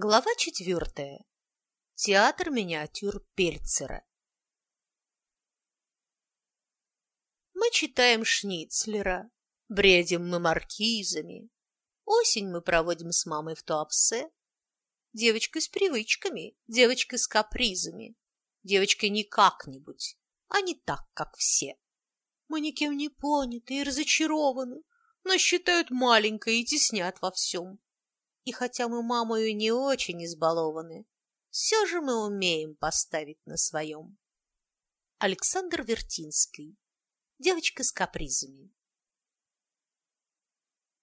Глава четвертая. Театр миниатюр Пельцера. Мы читаем Шницлера, бредим мы маркизами. Осень мы проводим с мамой в Туапсе. Девочка с привычками, девочка с капризами, девочка не как-нибудь, а не так, как все. Мы никем не поняты и разочарованы, нас считают маленькой и теснят во всем. И хотя мы мамою не очень избалованы, все же мы умеем поставить на своем. Александр Вертинский. Девочка с капризами.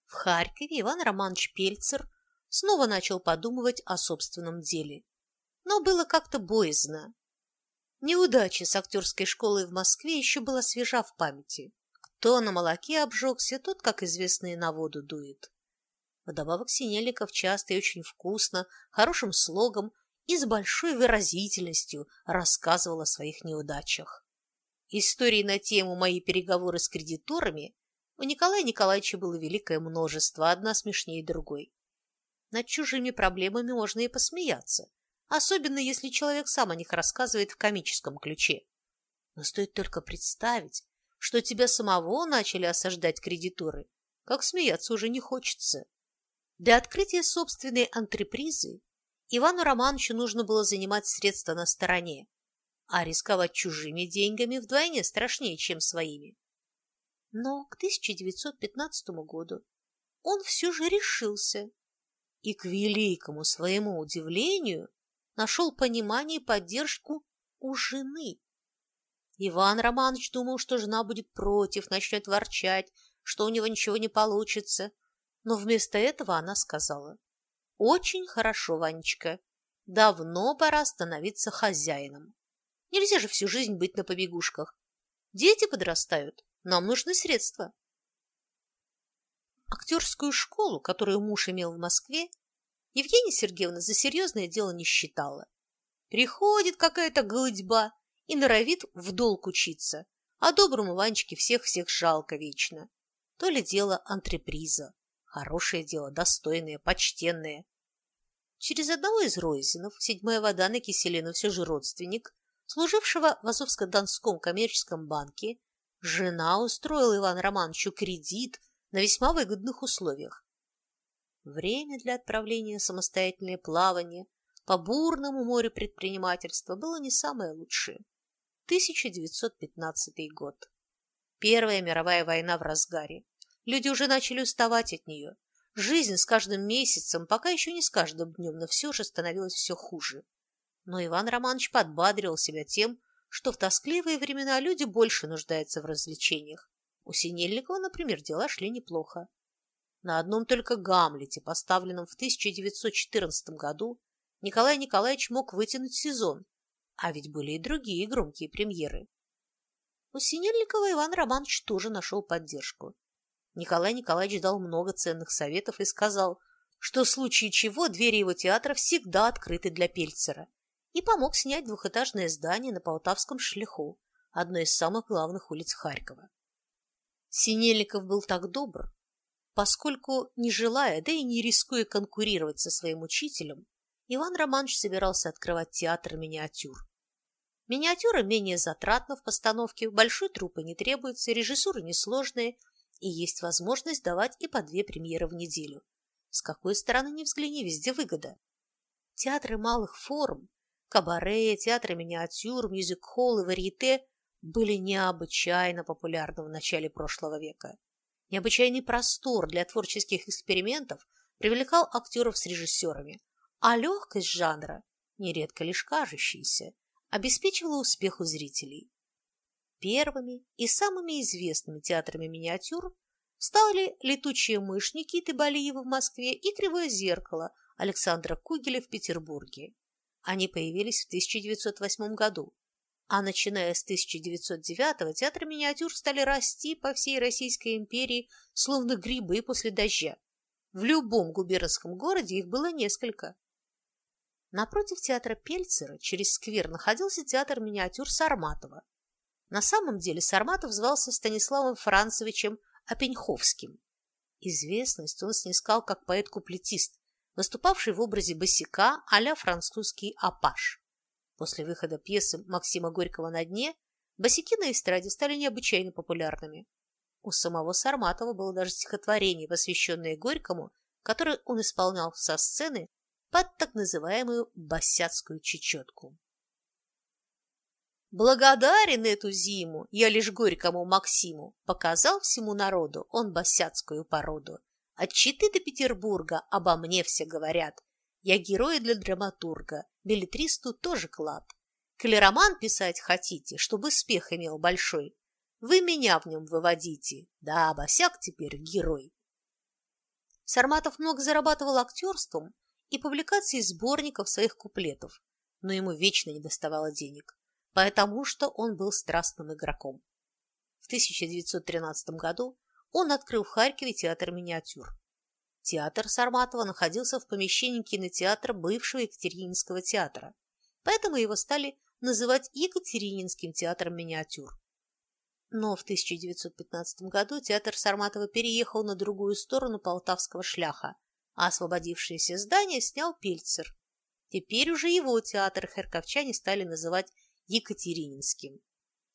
В Харькове Иван Романович Пельцер снова начал подумывать о собственном деле. Но было как-то боязно. Неудача с актерской школой в Москве еще была свежа в памяти. Кто на молоке обжегся, тот, как известно, и на воду дует. Вдобавок Синельников часто и очень вкусно, хорошим слогом и с большой выразительностью рассказывал о своих неудачах. Историй на тему «Мои переговоры с кредиторами» у Николая Николаевича было великое множество, одна смешнее другой. Над чужими проблемами можно и посмеяться, особенно если человек сам о них рассказывает в комическом ключе. Но стоит только представить, что тебя самого начали осаждать кредиторы, как смеяться уже не хочется. Для открытия собственной антрепризы Ивану Романовичу нужно было занимать средства на стороне, а рисковать чужими деньгами вдвойне страшнее, чем своими. Но к 1915 году он все же решился и, к великому своему удивлению, нашел понимание и поддержку у жены. Иван Романович думал, что жена будет против, начнет ворчать, что у него ничего не получится, но вместо этого она сказала, «Очень хорошо, Ванечка, давно пора становиться хозяином. Нельзя же всю жизнь быть на побегушках. Дети подрастают, нам нужны средства». Актерскую школу, которую муж имел в Москве, Евгения Сергеевна за серьезное дело не считала. Приходит какая-то голодьба и норовит в долг учиться, а доброму Ванечке всех-всех жалко вечно. То ли дело антреприза. Хорошее дело, достойное, почтенное. Через одного из Ройзинов, седьмая вода на Киселину все же родственник, служившего в Азовско-Донском коммерческом банке, жена устроила Ивану Романовичу кредит на весьма выгодных условиях. Время для отправления самостоятельное плавание по бурному морю предпринимательства было не самое лучшее. 1915 год. Первая мировая война в разгаре. Люди уже начали уставать от нее. Жизнь с каждым месяцем, пока еще не с каждым днем, но все же становилась все хуже. Но Иван Романович подбадривал себя тем, что в тоскливые времена люди больше нуждаются в развлечениях. У Синельникова, например, дела шли неплохо. На одном только «Гамлете», поставленном в 1914 году, Николай Николаевич мог вытянуть сезон, а ведь были и другие громкие премьеры. У Синельникова Иван Романович тоже нашел поддержку. Николай Николаевич дал много ценных советов и сказал, что в случае чего двери его театра всегда открыты для Пельцера, и помог снять двухэтажное здание на Полтавском шлиху, одной из самых главных улиц Харькова. Синельников был так добр, поскольку, не желая, да и не рискуя конкурировать со своим учителем, Иван Романович собирался открывать театр миниатюр. Миниатюра менее затратна в постановке, большой трупы не требуется, режиссура несложная и есть возможность давать и по две премьеры в неделю. С какой стороны ни взгляни, везде выгода. Театры малых форм, кабаре, театры миниатюр, мюзик-холлы, варьете были необычайно популярны в начале прошлого века. Необычайный простор для творческих экспериментов привлекал актеров с режиссерами, а легкость жанра, нередко лишь кажущаяся, обеспечивала успех у зрителей. Первыми и самыми известными театрами миниатюр стали «Летучие мышь» Никиты Балиева в Москве и «Кривое зеркало» Александра Кугеля в Петербурге. Они появились в 1908 году, а начиная с 1909 театры миниатюр стали расти по всей Российской империи, словно грибы после дождя. В любом губернском городе их было несколько. Напротив театра Пельцера через сквер находился театр миниатюр Сарматова, на самом деле Сарматов звался Станиславом Францевичем Опеньховским. Известность он снискал как поэт-куплетист, выступавший в образе босика а французский апаш. После выхода пьесы Максима Горького «На дне» босики на эстраде стали необычайно популярными. У самого Сарматова было даже стихотворение, посвященное Горькому, которое он исполнял со сцены под так называемую босяцкую чечетку. Благодарен эту зиму я лишь горькому Максиму, Показал всему народу он босяцкую породу. От Читы до Петербурга обо мне все говорят. Я герой для драматурга, билетристу тоже клад. Коли роман писать хотите, чтобы успех имел большой, Вы меня в нем выводите, да босяк теперь герой. Сарматов много зарабатывал актерством и публикацией сборников своих куплетов, но ему вечно не доставало денег потому что он был страстным игроком. В 1913 году он открыл в Харькове театр миниатюр. Театр Сарматова находился в помещении кинотеатра бывшего Екатерининского театра, поэтому его стали называть Екатерининским театром миниатюр. Но в 1915 году театр Сарматова переехал на другую сторону Полтавского шляха, а освободившееся здание снял Пельцер. Теперь уже его театр харьковчане стали называть Екатерининским.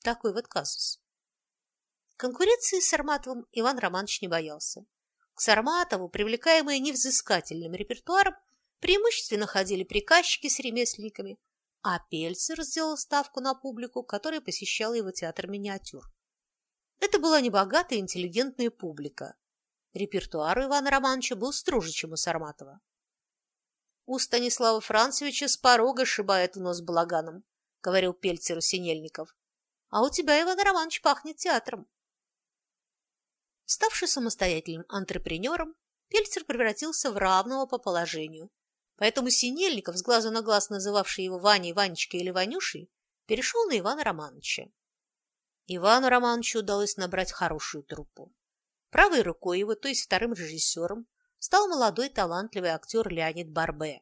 Такой вот казус. Конкуренции с Сарматовым Иван Романович не боялся. К Сарматову, привлекаемые невзыскательным репертуаром, преимущественно ходили приказчики с ремесленниками, а Пельцер сделал ставку на публику, которая посещала его театр миниатюр. Это была небогатая интеллигентная публика. Репертуар у Ивана Романовича был строже, чем у Сарматова. У Станислава Францевича с порога шибает нос балаганом. — говорил Пельцеру Синельников. «А у тебя, Иван Романович, пахнет театром». Ставший самостоятельным антрепренером, Пельцер превратился в равного по положению. Поэтому Синельников, с глазу на глаз называвший его Ваней, Ванечкой или Ванюшей, перешел на Ивана Романовича. Ивану Романовичу удалось набрать хорошую труппу. Правой рукой его, то есть вторым режиссером, стал молодой талантливый актер Леонид Барбе.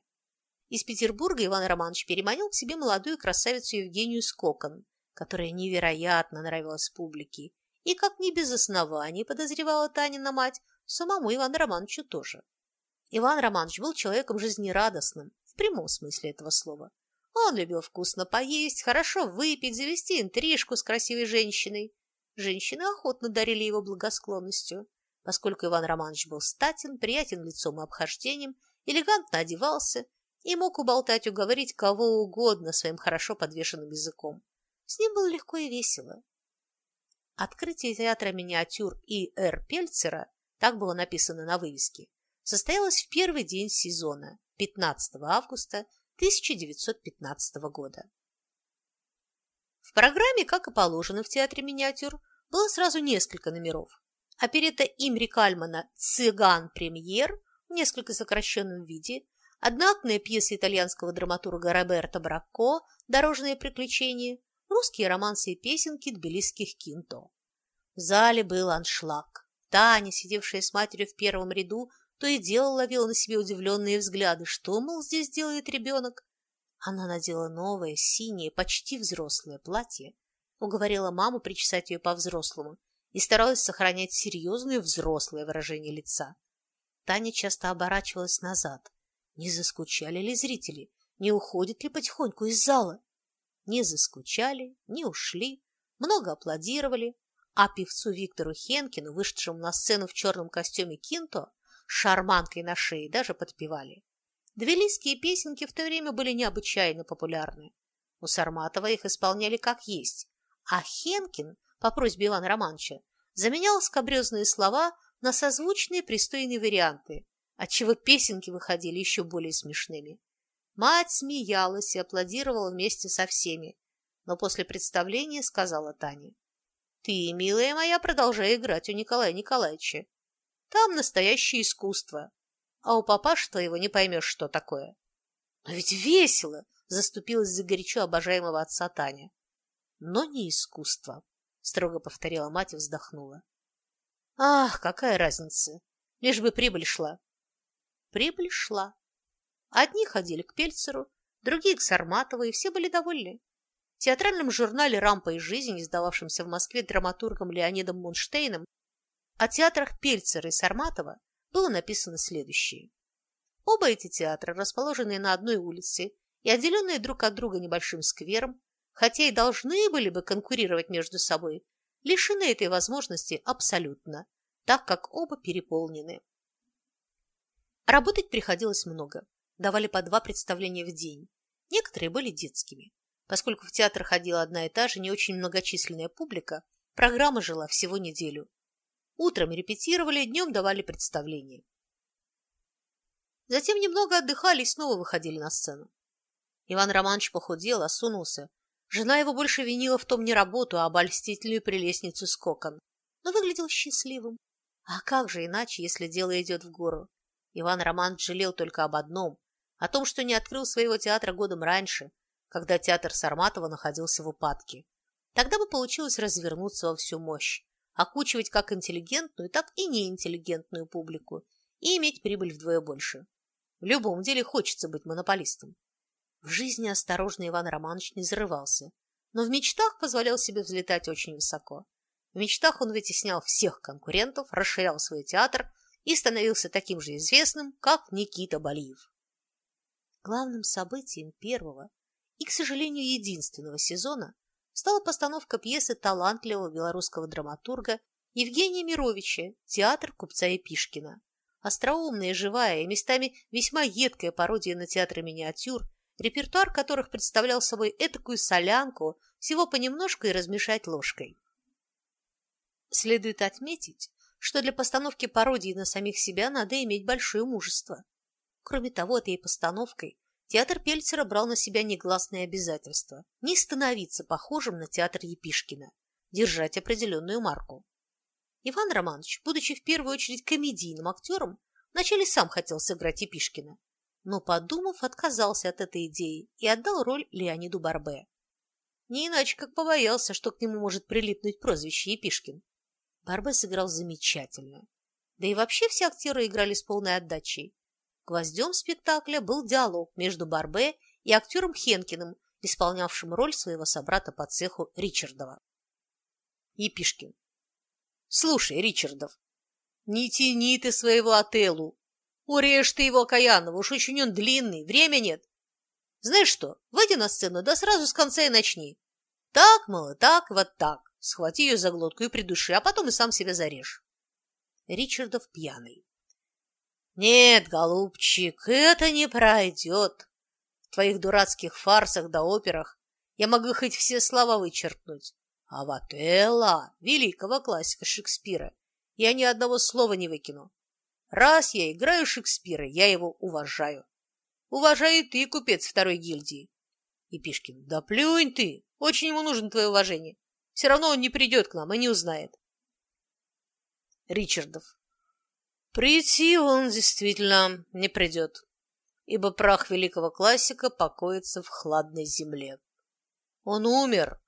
Из Петербурга Иван Романович переманил к себе молодую красавицу Евгению Скокон, которая невероятно нравилась публике и, как не без оснований, подозревала Танина мать, самому Ивану Романовичу тоже. Иван Романович был человеком жизнерадостным, в прямом смысле этого слова. Он любил вкусно поесть, хорошо выпить, завести интрижку с красивой женщиной. Женщины охотно дарили его благосклонностью, поскольку Иван Романович был статен, приятен лицом и обхождением, элегантно одевался – и мог уболтать, уговорить кого угодно своим хорошо подвешенным языком. С ним было легко и весело. Открытие театра миниатюр И.Р. Пельцера, так было написано на вывеске, состоялось в первый день сезона, 15 августа 1915 года. В программе, как и положено в театре миниатюр, было сразу несколько номеров. Оперета Имри Кальмана «Цыган-премьер» в несколько сокращенном виде – Одноактная пьеса итальянского драматурга Роберто Бракко «Дорожные приключения», русские романсы и песенки тбилисских кинто. В зале был аншлаг. Таня, сидевшая с матерью в первом ряду, то и дело ловила на себе удивленные взгляды. Что, мол, здесь делает ребенок? Она надела новое, синее, почти взрослое платье, уговорила маму причесать ее по-взрослому и старалась сохранять серьезное взрослое выражение лица. Таня часто оборачивалась назад, не заскучали ли зрители? Не уходят ли потихоньку из зала? Не заскучали, не ушли, много аплодировали, а певцу Виктору Хенкину, вышедшему на сцену в черном костюме кинто, шарманкой на шее даже подпевали. Двелийские песенки в то время были необычайно популярны. У Сарматова их исполняли как есть, а Хенкин, по просьбе Ивана Романовича, заменял скобрезные слова на созвучные пристойные варианты, отчего песенки выходили еще более смешными. Мать смеялась и аплодировала вместе со всеми, но после представления сказала Тане. «Ты, милая моя, продолжай играть у Николая Николаевича. Там настоящее искусство, а у папаши твоего не поймешь, что такое». «Но ведь весело!» – заступилась за горячо обожаемого отца Таня. «Но не искусство», – строго повторила мать и вздохнула. «Ах, какая разница! Лишь бы прибыль шла. Прибыль шла. Одни ходили к Пельцеру, другие к Сарматову, и все были довольны. В театральном журнале «Рампа и жизнь», издававшемся в Москве драматургом Леонидом Мунштейном, о театрах Пельцера и Сарматова было написано следующее. Оба эти театра, расположенные на одной улице и отделенные друг от друга небольшим сквером, хотя и должны были бы конкурировать между собой, лишены этой возможности абсолютно, так как оба переполнены. Работать приходилось много. Давали по два представления в день. Некоторые были детскими. Поскольку в театр ходила одна и та же не очень многочисленная публика, программа жила всего неделю. Утром репетировали, днем давали представления. Затем немного отдыхали и снова выходили на сцену. Иван Романович похудел, осунулся. Жена его больше винила в том не работу, а обольстительную прелестницу скокон. Но выглядел счастливым. А как же иначе, если дело идет в гору? Иван Романович жалел только об одном – о том, что не открыл своего театра годом раньше, когда театр Сарматова находился в упадке. Тогда бы получилось развернуться во всю мощь, окучивать как интеллигентную, так и неинтеллигентную публику и иметь прибыль вдвое больше. В любом деле хочется быть монополистом. В жизни осторожный Иван Романович не зарывался, но в мечтах позволял себе взлетать очень высоко. В мечтах он вытеснял всех конкурентов, расширял свой театр и становился таким же известным, как Никита Балиев. Главным событием первого и, к сожалению, единственного сезона стала постановка пьесы талантливого белорусского драматурга Евгения Мировича «Театр купца Епишкина». Остроумная, живая и местами весьма едкая пародия на театр миниатюр, репертуар которых представлял собой этакую солянку, всего понемножку и размешать ложкой. Следует отметить, что для постановки пародии на самих себя надо иметь большое мужество. Кроме того, этой постановкой Театр Пельцера брал на себя негласные обязательства не становиться похожим на театр Епишкина, держать определенную марку. Иван Романович, будучи в первую очередь комедийным актером, вначале сам хотел сыграть Епишкина, но, подумав, отказался от этой идеи и отдал роль Леониду Барбе. Не иначе, как побоялся, что к нему может прилипнуть прозвище Епишкин. Барбе сыграл замечательно. Да и вообще все актеры играли с полной отдачей. Гвоздем спектакля был диалог между Барбе и актером Хенкиным, исполнявшим роль своего собрата по цеху Ричардова. Епишкин. Слушай, Ричардов, не тяни ты своего отелу. Урежь ты его, Каянова, уж очень он длинный, время нет. Знаешь что, выйди на сцену, да сразу с конца и начни. Так, мало, так, вот так. Схвати ее за глотку и придуши, а потом и сам себя зарежь. Ричардов пьяный. Нет, голубчик, это не пройдет. В твоих дурацких фарсах да операх я могу хоть все слова вычеркнуть. А в Отелло, великого классика Шекспира, я ни одного слова не выкину. Раз я играю Шекспира, я его уважаю. Уважаю ты, купец второй гильдии. И Пишкин, да плюнь ты, очень ему нужно твое уважение. Все равно он не придет к нам и не узнает. Ричардов, Прийти он действительно не придет, ибо прах великого классика покоится в хладной земле. Он умер,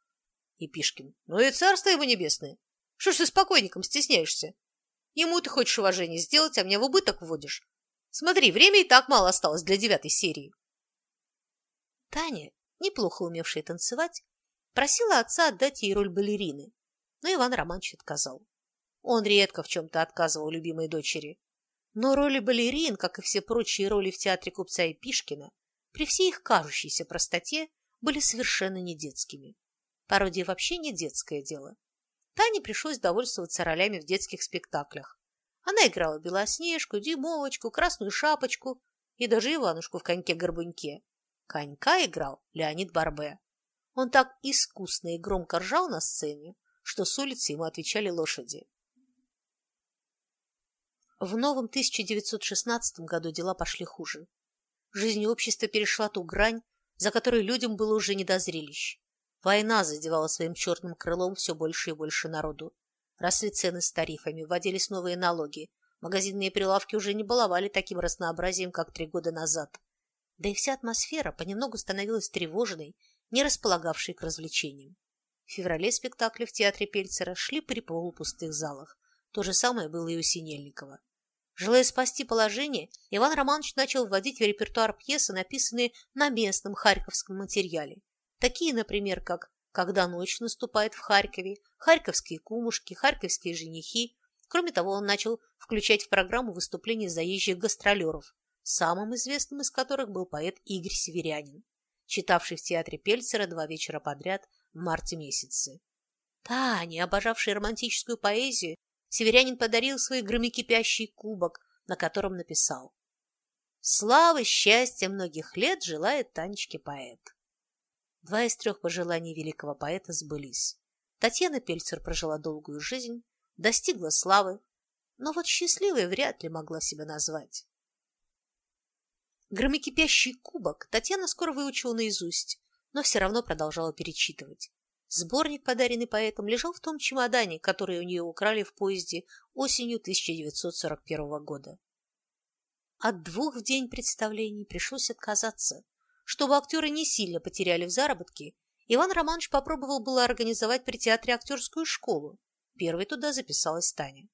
Епишкин. Ну и царство его небесное. Что ж ты с покойником стесняешься? Ему ты хочешь уважение сделать, а мне в убыток вводишь. Смотри, время и так мало осталось для девятой серии. Таня, неплохо умевшая танцевать, просила отца отдать ей роль балерины, но Иван Романович отказал. Он редко в чем-то отказывал любимой дочери. Но роли балерин, как и все прочие роли в театре купца и Пишкина, при всей их кажущейся простоте, были совершенно не детскими. Пародия вообще не детское дело. Тане пришлось довольствоваться ролями в детских спектаклях. Она играла Белоснежку, Дюймовочку, Красную Шапочку и даже Иванушку в «Коньке-горбуньке». Конька играл Леонид Барбе. Он так искусно и громко ржал на сцене, что с улицы ему отвечали лошади. В новом 1916 году дела пошли хуже. Жизнь общества перешла ту грань, за которой людям было уже не до зрелищ. Война задевала своим черным крылом все больше и больше народу. Росли цены с тарифами, вводились новые налоги. Магазинные прилавки уже не баловали таким разнообразием, как три года назад. Да и вся атмосфера понемногу становилась тревожной, не располагавшей к развлечениям. В феврале спектакли в театре Пельцера шли при полупустых залах. То же самое было и у Синельникова. Желая спасти положение, Иван Романович начал вводить в репертуар пьесы, написанные на местном харьковском материале. Такие, например, как «Когда ночь наступает в Харькове», «Харьковские кумушки», «Харьковские женихи». Кроме того, он начал включать в программу выступления заезжих гастролеров, самым известным из которых был поэт Игорь Северянин, читавший в театре Пельцера два вечера подряд в марте месяце. Тане, обожавшей романтическую поэзию, Северянин подарил свой громокипящий кубок, на котором написал «Славы, счастья многих лет желает Танечке поэт». Два из трех пожеланий великого поэта сбылись. Татьяна Пельцер прожила долгую жизнь, достигла славы, но вот счастливой вряд ли могла себя назвать. Громокипящий кубок Татьяна скоро выучила наизусть, но все равно продолжала перечитывать. Сборник, подаренный поэтом, лежал в том чемодане, который у нее украли в поезде осенью 1941 года. От двух в день представлений пришлось отказаться. Чтобы актеры не сильно потеряли в заработке, Иван Романович попробовал было организовать при театре актерскую школу. Первой туда записалась Таня.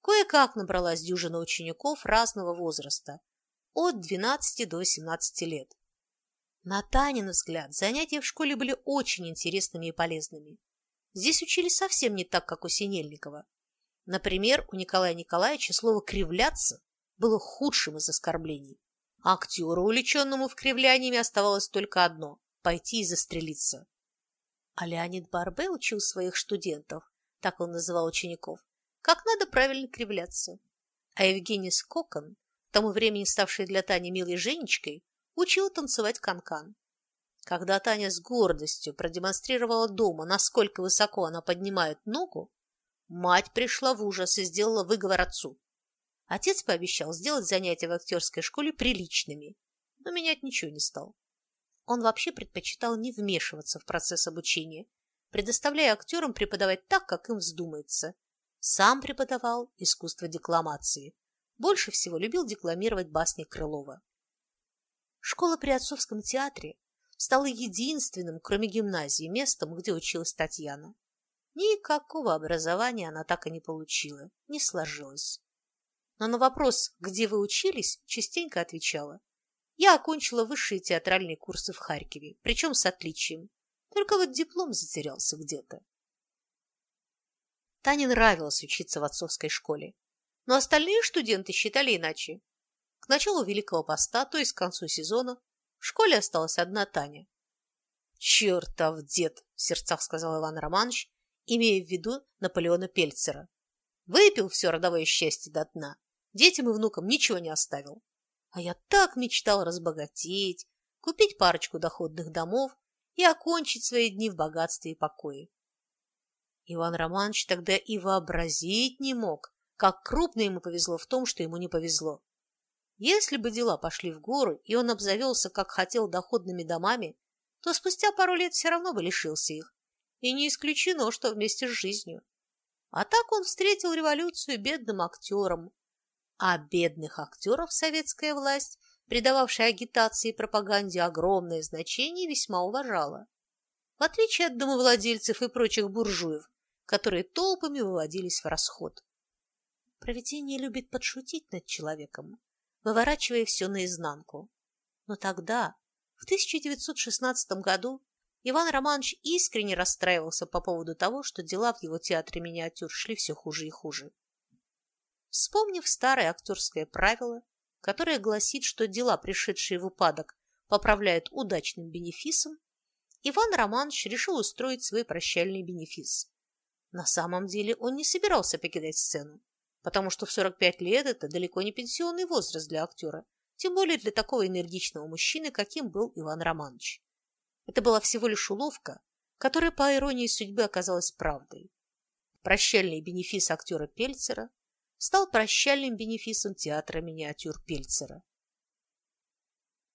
Кое-как набралась дюжина учеников разного возраста, от 12 до 18 лет. На Танин взгляд, занятия в школе были очень интересными и полезными. Здесь учили совсем не так, как у Синельникова. Например, у Николая Николаевича слово «кривляться» было худшим из оскорблений. Актеру, увлеченному вкривляниями, оставалось только одно – пойти и застрелиться. А Леонид Барбе учил своих студентов, так он называл учеников, как надо правильно кривляться. А Евгений Скокон, тому времени ставший для Тани милой Женечкой, учил танцевать канкан. Когда Таня с гордостью продемонстрировала дома, насколько высоко она поднимает ногу, мать пришла в ужас и сделала выговор отцу. Отец пообещал сделать занятия в актерской школе приличными, но менять ничего не стал. Он вообще предпочитал не вмешиваться в процесс обучения, предоставляя актерам преподавать так, как им вздумается. Сам преподавал искусство декламации. Больше всего любил декламировать басни Крылова. Школа при отцовском театре стала единственным, кроме гимназии, местом, где училась Татьяна. Никакого образования она так и не получила, не сложилось. Но на вопрос, где вы учились, частенько отвечала. Я окончила высшие театральные курсы в Харькове, причем с отличием. Только вот диплом затерялся где-то. Тане нравилось учиться в отцовской школе, но остальные студенты считали иначе. К началу Великого Поста, то есть к концу сезона, в школе осталась одна Таня. «Чертов дед!» – в сердцах сказал Иван Романович, имея в виду Наполеона Пельцера. «Выпил все родовое счастье до дна, детям и внукам ничего не оставил. А я так мечтал разбогатеть, купить парочку доходных домов и окончить свои дни в богатстве и покое. Иван Романович тогда и вообразить не мог, как крупно ему повезло в том, что ему не повезло. Если бы дела пошли в горы, и он обзавелся, как хотел, доходными домами, то спустя пару лет все равно бы лишился их. И не исключено, что вместе с жизнью. А так он встретил революцию бедным актером. А бедных актеров советская власть, придававшая агитации и пропаганде огромное значение, весьма уважала. В отличие от домовладельцев и прочих буржуев, которые толпами выводились в расход. Провидение любит подшутить над человеком, выворачивая все наизнанку. Но тогда, в 1916 году, Иван Романович искренне расстраивался по поводу того, что дела в его театре миниатюр шли все хуже и хуже. Вспомнив старое актерское правило, которое гласит, что дела, пришедшие в упадок, поправляют удачным бенефисом, Иван Романович решил устроить свой прощальный бенефис. На самом деле он не собирался покидать сцену потому что в 45 лет это далеко не пенсионный возраст для актера, тем более для такого энергичного мужчины, каким был Иван Романович. Это была всего лишь уловка, которая, по иронии судьбы, оказалась правдой. Прощальный бенефис актера Пельцера стал прощальным бенефисом театра миниатюр Пельцера.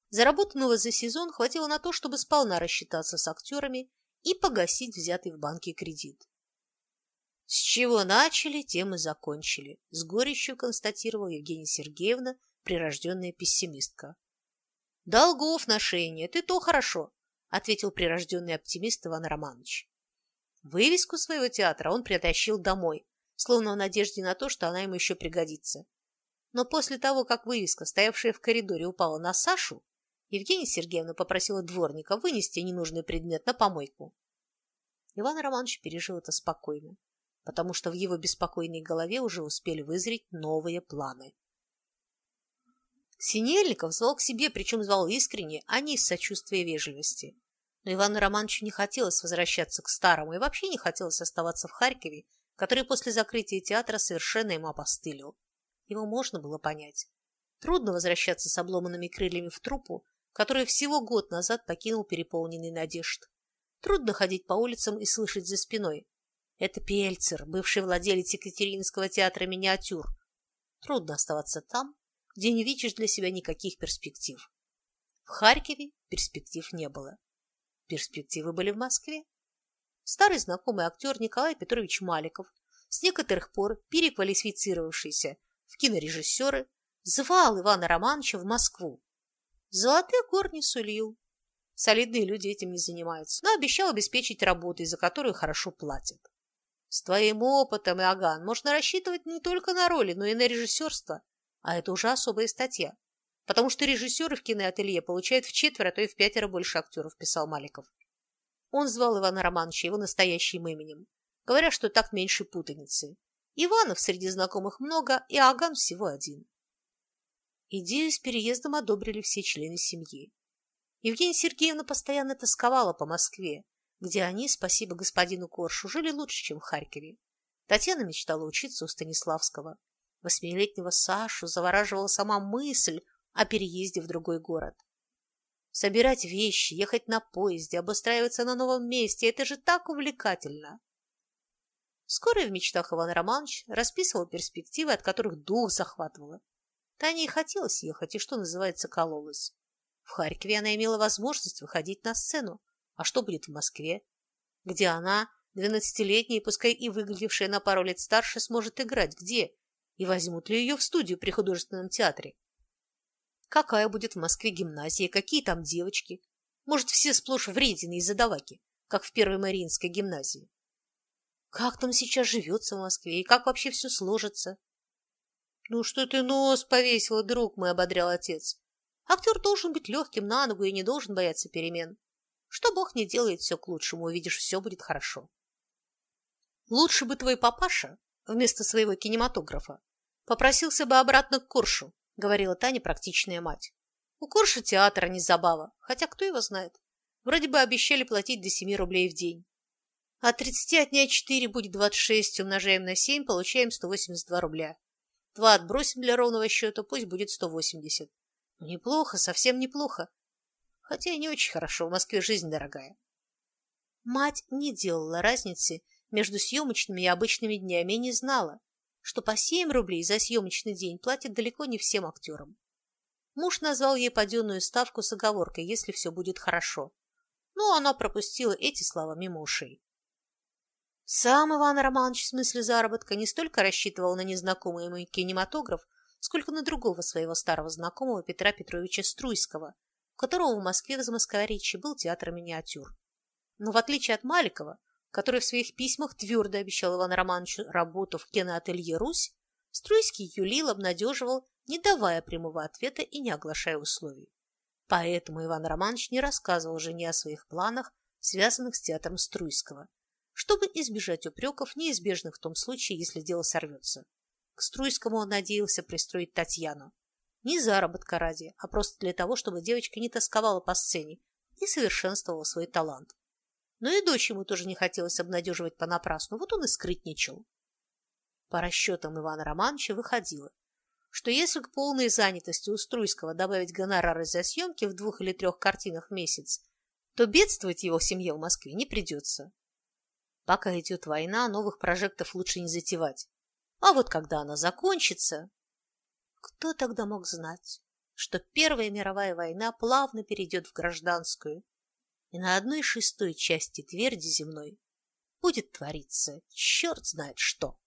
Заработанного за сезон хватило на то, чтобы сполна рассчитаться с актерами и погасить взятый в банке кредит. С чего начали, тем и закончили, с горечью констатировала Евгения Сергеевна, прирожденная пессимистка. Долгов нет, и то хорошо, ответил прирожденный оптимист Иван Романович. Вывеску своего театра он притащил домой, словно в надежде на то, что она ему еще пригодится. Но после того, как вывеска, стоявшая в коридоре, упала на Сашу, Евгения Сергеевна попросила дворника вынести ненужный предмет на помойку. Иван Романович пережил это спокойно потому что в его беспокойной голове уже успели вызреть новые планы. Синельников звал к себе, причем звал искренне, а не из сочувствия и вежливости. Но Ивану Романовичу не хотелось возвращаться к старому и вообще не хотелось оставаться в Харькове, который после закрытия театра совершенно ему опостылил. Его можно было понять. Трудно возвращаться с обломанными крыльями в труппу, который всего год назад покинул переполненный надежд. Трудно ходить по улицам и слышать за спиной. Это Пельцер, бывший владелец Екатерининского театра «Миниатюр». Трудно оставаться там, где не видишь для себя никаких перспектив. В Харькове перспектив не было. Перспективы были в Москве. Старый знакомый актер Николай Петрович Маликов, с некоторых пор переквалифицировавшийся в кинорежиссеры, звал Ивана Романовича в Москву. Золотых гор не сулил. Солидные люди этим не занимаются, но обещал обеспечить работой, за которую хорошо платят. С твоим опытом, Иоганн, можно рассчитывать не только на роли, но и на режиссерство. А это уже особая статья. Потому что режиссеры в киноателье получают в четверо, а то и в пятеро больше актеров, писал Маликов. Он звал Ивана Романовича его настоящим именем, говоря, что так меньше путаницы. Иванов среди знакомых много, и Аган всего один. Идею с переездом одобрили все члены семьи. Евгения Сергеевна постоянно тосковала по Москве, где они, спасибо господину Коршу, жили лучше, чем в Харькове. Татьяна мечтала учиться у Станиславского. Восьмилетнего Сашу завораживала сама мысль о переезде в другой город. Собирать вещи, ехать на поезде, обустраиваться на новом месте – это же так увлекательно. Вскоре в мечтах Иван Романович расписывал перспективы, от которых дух захватывало. Тане и хотелось ехать, и, что называется, кололась. В Харькове она имела возможность выходить на сцену. А что будет в Москве, где она, двенадцатилетняя, пускай и выглядевшая на пару лет старше, сможет играть? Где? И возьмут ли ее в студию при художественном театре? Какая будет в Москве гимназия, какие там девочки? Может, все сплошь вредины и задаваки, как в Первой Мариинской гимназии? Как там сейчас живется в Москве и как вообще все сложится? Ну что ты нос повесила, друг мой, ободрял отец. Актер должен быть легким на ногу и не должен бояться перемен. Что Бог не делает все к лучшему, увидишь, все будет хорошо. Лучше бы твой папаша вместо своего кинематографа попросился бы обратно к Коршу, говорила Таня, практичная мать. У Корша театра не забава, хотя кто его знает. Вроде бы обещали платить до 7 рублей в день. От 30 отнять 4 будет 26, умножаем на 7, получаем 182 рубля. Два отбросим для ровного счета, пусть будет 180. Ну, неплохо, совсем неплохо. Хотя и не очень хорошо, в Москве жизнь дорогая. Мать не делала разницы между съемочными и обычными днями и не знала, что по 7 рублей за съемочный день платят далеко не всем актерам. Муж назвал ей паденную ставку с оговоркой, если все будет хорошо. Но она пропустила эти слова мимо ушей. Сам Иван Романович в смысле заработка не столько рассчитывал на незнакомый ему кинематограф, сколько на другого своего старого знакомого Петра Петровича Струйского, которого в Москве в Замоскворечье был театр миниатюр. Но в отличие от Маликова, который в своих письмах твердо обещал Ивану Романовичу работу в киноателье «Русь», Струйский юлил, обнадеживал, не давая прямого ответа и не оглашая условий. Поэтому Иван Романович не рассказывал жене о своих планах, связанных с театром Струйского, чтобы избежать упреков, неизбежных в том случае, если дело сорвется. К Струйскому он надеялся пристроить Татьяну. Не заработка ради, а просто для того, чтобы девочка не тосковала по сцене и совершенствовала свой талант. Но и дочь ему тоже не хотелось обнадеживать понапрасну, вот он и скрытничал. По расчетам Ивана Романовича выходило, что если к полной занятости у Струйского добавить гонорары за съемки в двух или трех картинах в месяц, то бедствовать его семье в Москве не придется. Пока идет война, новых прожектов лучше не затевать. А вот когда она закончится... Кто тогда мог знать, что Первая мировая война плавно перейдет в гражданскую, и на одной шестой части тверди земной будет твориться черт знает что.